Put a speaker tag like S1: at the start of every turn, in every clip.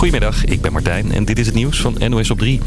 S1: Goedemiddag, ik ben Martijn en dit is het nieuws van NOS op 3.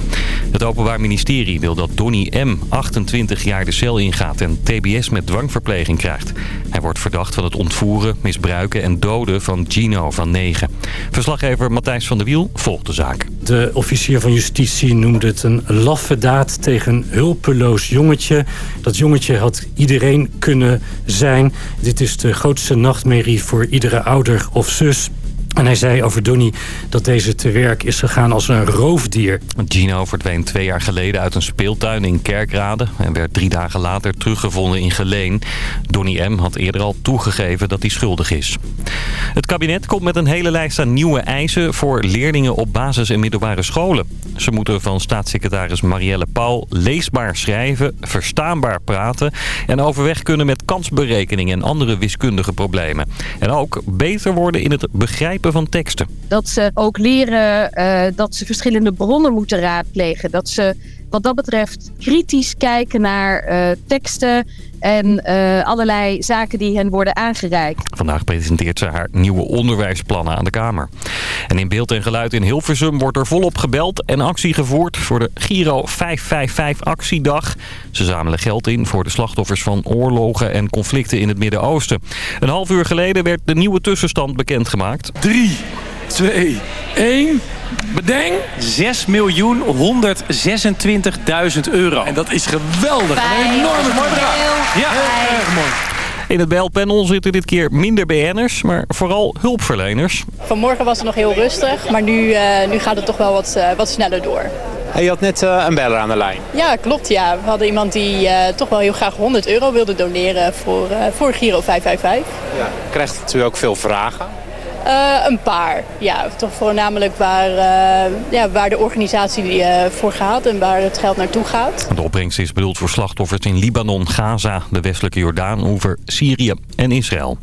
S1: Het Openbaar Ministerie wil dat Donny M. 28 jaar de cel ingaat en tbs met dwangverpleging krijgt. Hij wordt verdacht van het ontvoeren, misbruiken en doden van Gino van 9. Verslaggever Matthijs van der Wiel volgt de zaak.
S2: De officier van justitie noemde het een laffe daad tegen een hulpeloos jongetje. Dat jongetje had iedereen kunnen zijn. Dit is de grootste nachtmerrie voor iedere ouder of zus. En hij zei over Donny dat deze te werk is gegaan als een roofdier.
S1: Gino verdween twee jaar geleden uit een speeltuin in Kerkrade... en werd drie dagen later teruggevonden in Geleen. Donny M. had eerder al toegegeven dat hij schuldig is. Het kabinet komt met een hele lijst aan nieuwe eisen... voor leerlingen op basis- en middelbare scholen. Ze moeten van staatssecretaris Marielle Paul leesbaar schrijven... verstaanbaar praten en overweg kunnen met kansberekening... en andere wiskundige problemen. En ook beter worden in het begrijpen van teksten.
S3: Dat ze ook leren uh, dat ze verschillende bronnen moeten raadplegen. Dat ze wat dat betreft kritisch kijken naar uh, teksten en uh, allerlei zaken die hen worden aangereikt.
S1: Vandaag presenteert ze haar nieuwe onderwijsplannen aan de Kamer. En in beeld en geluid in Hilversum wordt er volop gebeld en actie gevoerd voor de Giro 555 actiedag. Ze zamelen geld in voor de slachtoffers van oorlogen en conflicten in het Midden-Oosten. Een half uur geleden werd de nieuwe tussenstand bekendgemaakt.
S4: 3, 2, 1... Bedenk.
S5: 6.126.000 euro.
S4: En dat is geweldig. Een enorme mooi bedrag.
S5: Ja,
S4: heel erg mooi.
S1: In het belpanel zitten dit keer minder BN'ers, maar vooral hulpverleners.
S6: Vanmorgen was het nog heel rustig, maar nu, uh, nu gaat het toch wel wat, uh, wat sneller door.
S5: Hey, je had net uh, een beller aan de lijn.
S6: Ja, klopt. Ja. We hadden iemand die toch wel heel graag 100 euro wilde doneren voor, voor Giro 555.
S5: Ja. Krijgt u ook veel vragen?
S6: Uh, een paar, ja. Toch voornamelijk waar, uh, ja, waar de organisatie uh, voor gaat en waar het geld naartoe gaat.
S1: De opbrengst is bedoeld voor slachtoffers in Libanon, Gaza, de westelijke Jordaan, over Syrië en Israël.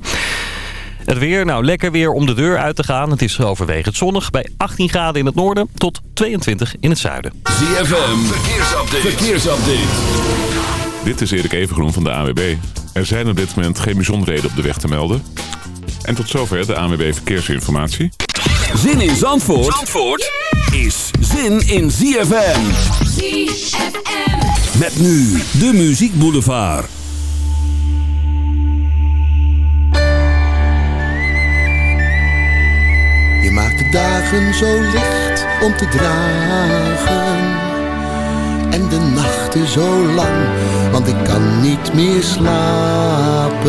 S1: Het weer, nou lekker weer om de deur uit te gaan. Het is overwegend zonnig bij 18 graden in het noorden tot 22 in het zuiden.
S7: ZFM, verkeersupdate. verkeersupdate.
S8: Dit is Erik Evengroen van de AWB. Er zijn op dit moment geen bijzonderheden op de weg te melden. En tot zover de ANWB Verkeersinformatie.
S7: Zin in Zandvoort, Zandvoort is zin in ZFM. ZFM. Met nu de Muziek Boulevard.
S9: Je maakt de dagen zo licht om te dragen. En de nachten zo lang, want ik kan niet meer slapen.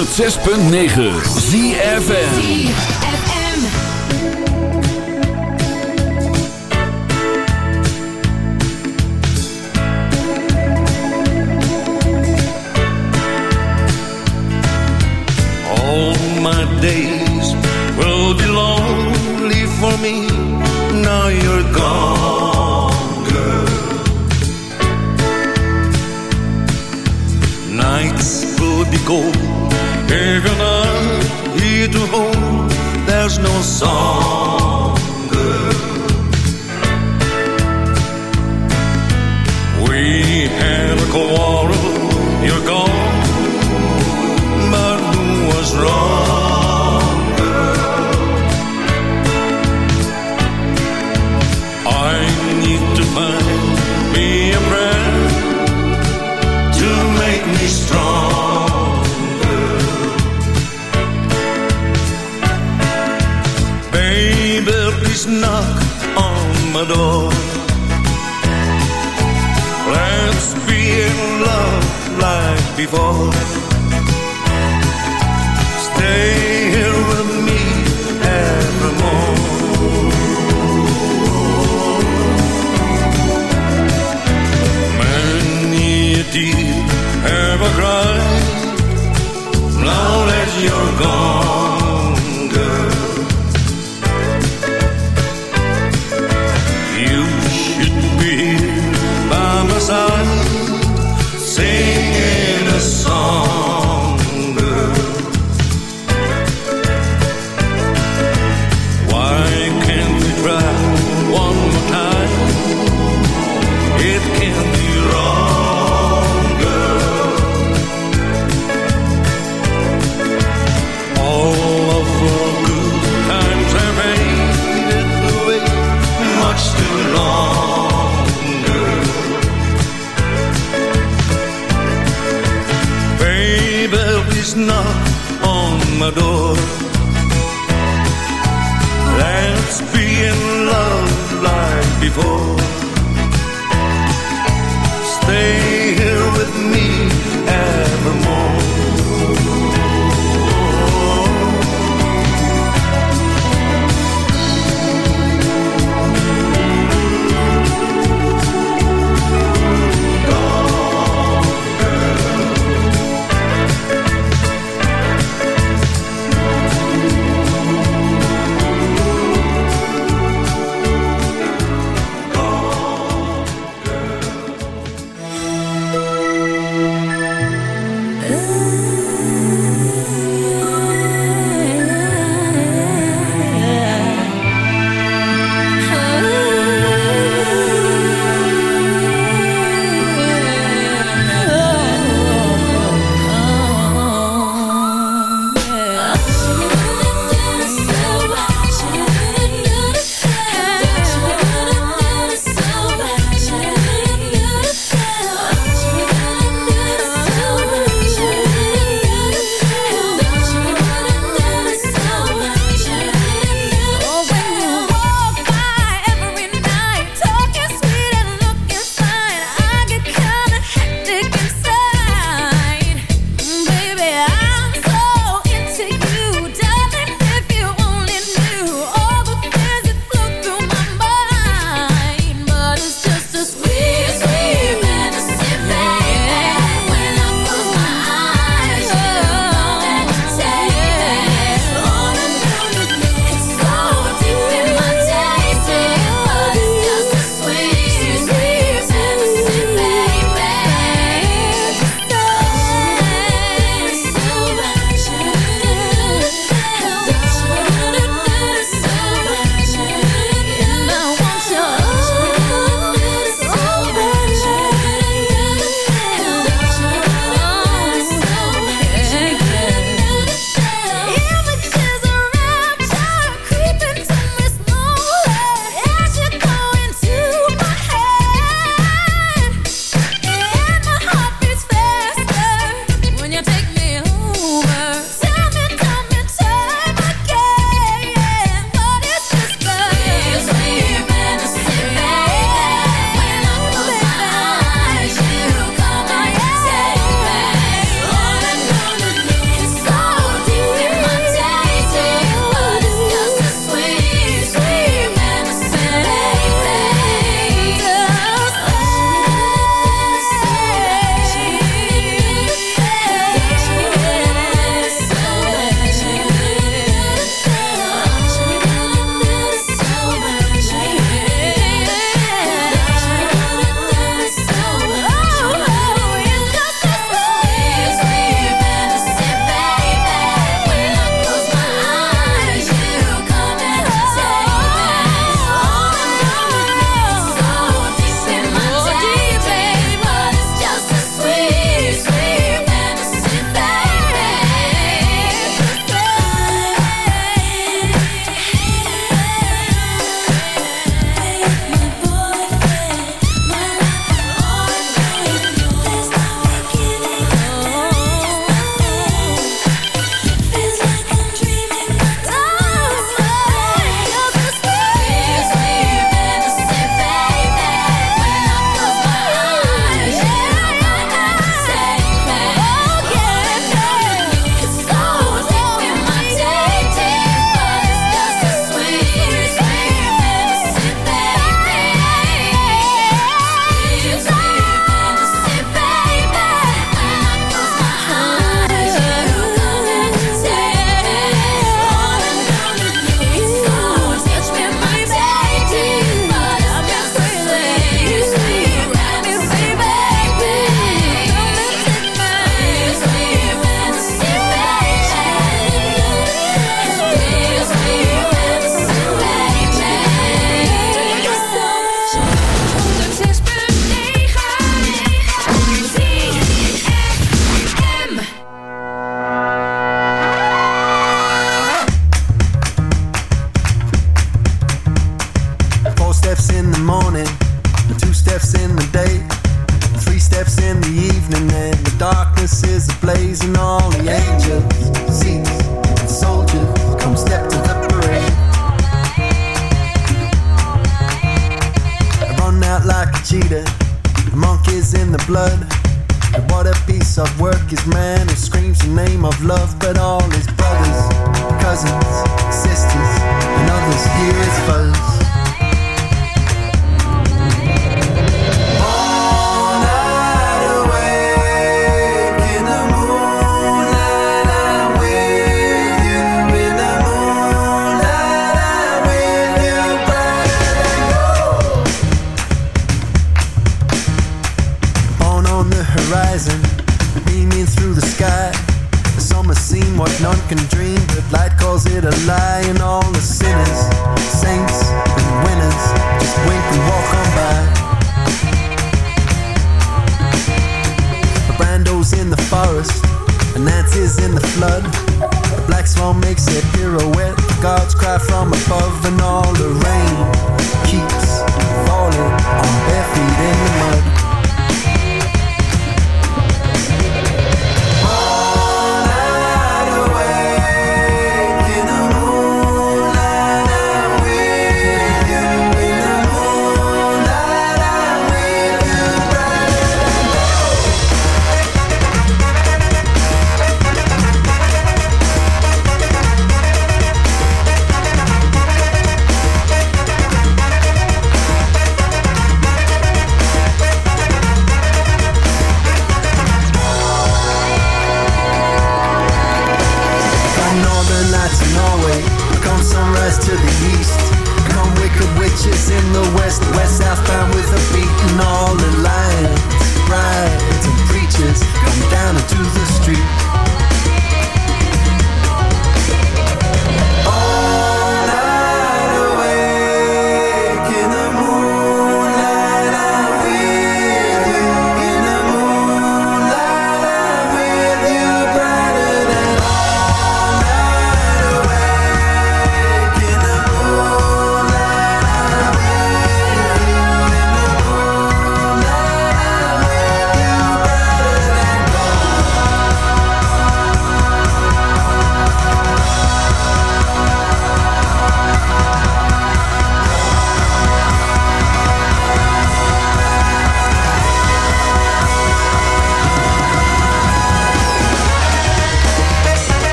S7: 106.9 ZFN
S10: his man who screams the name of love, but all his brothers, cousins, sisters, and others hear his
S11: buzz.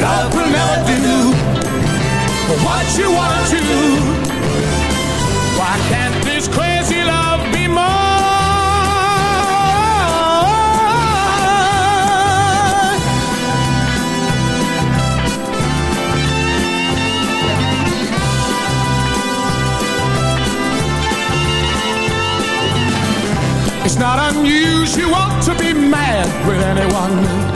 S11: Love will never do what you want to. do. Why can't this crazy love be mine? It's not unusual to be mad with anyone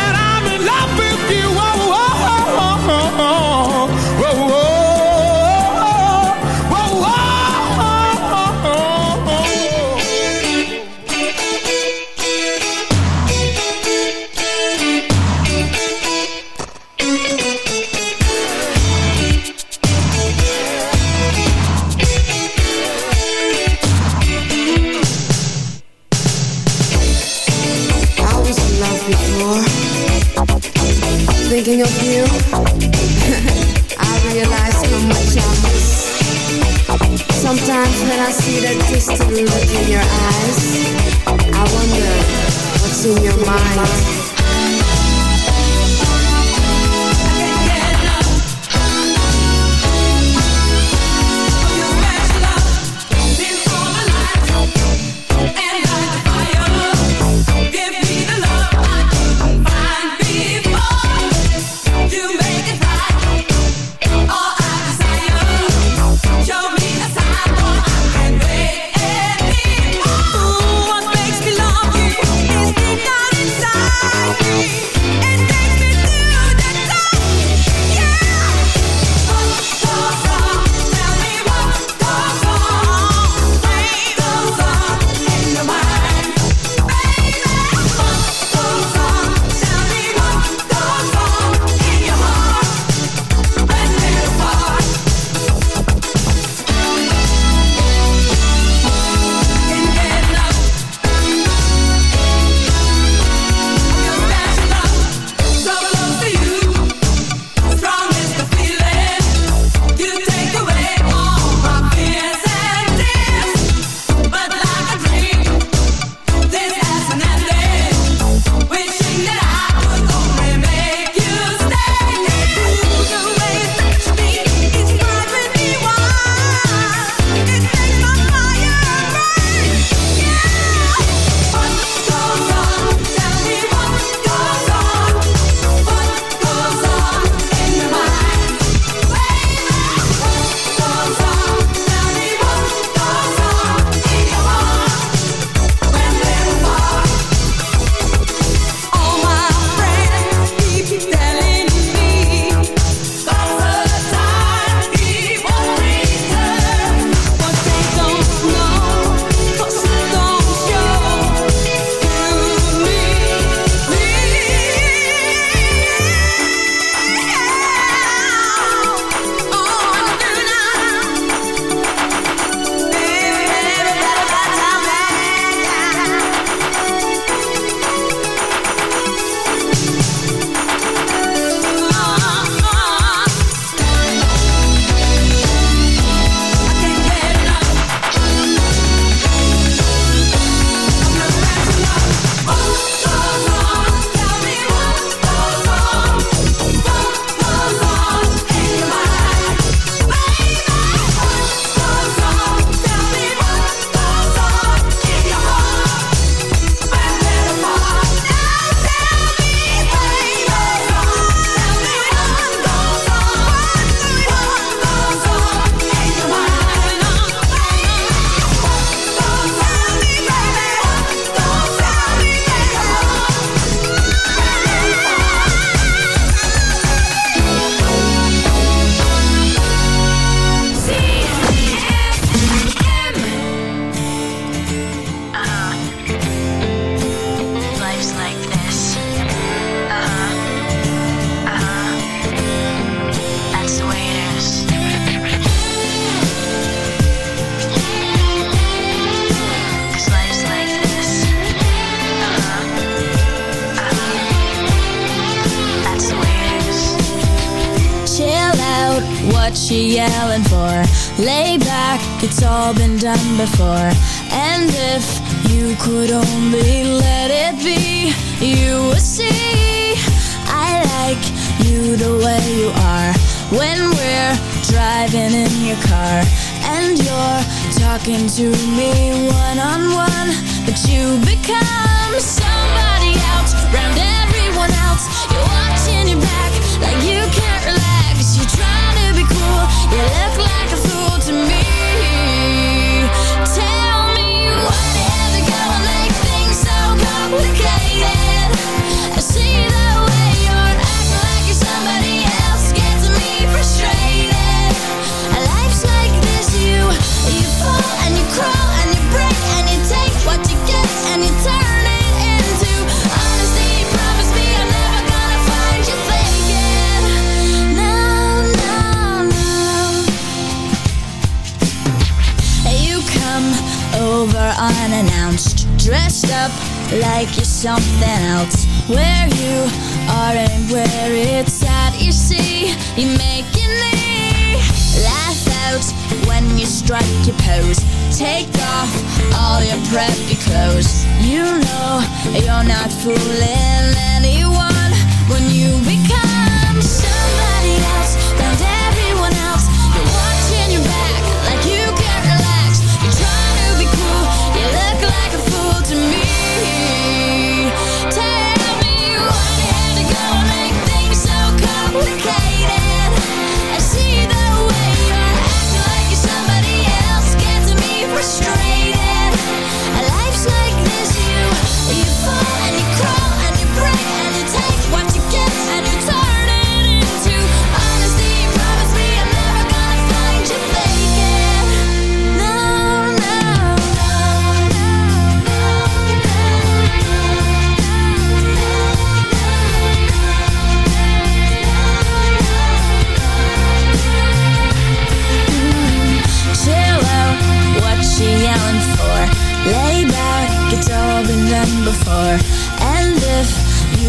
S12: Before.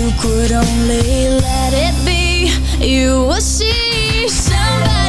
S12: you could only let it be, you will see somebody.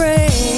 S13: afraid.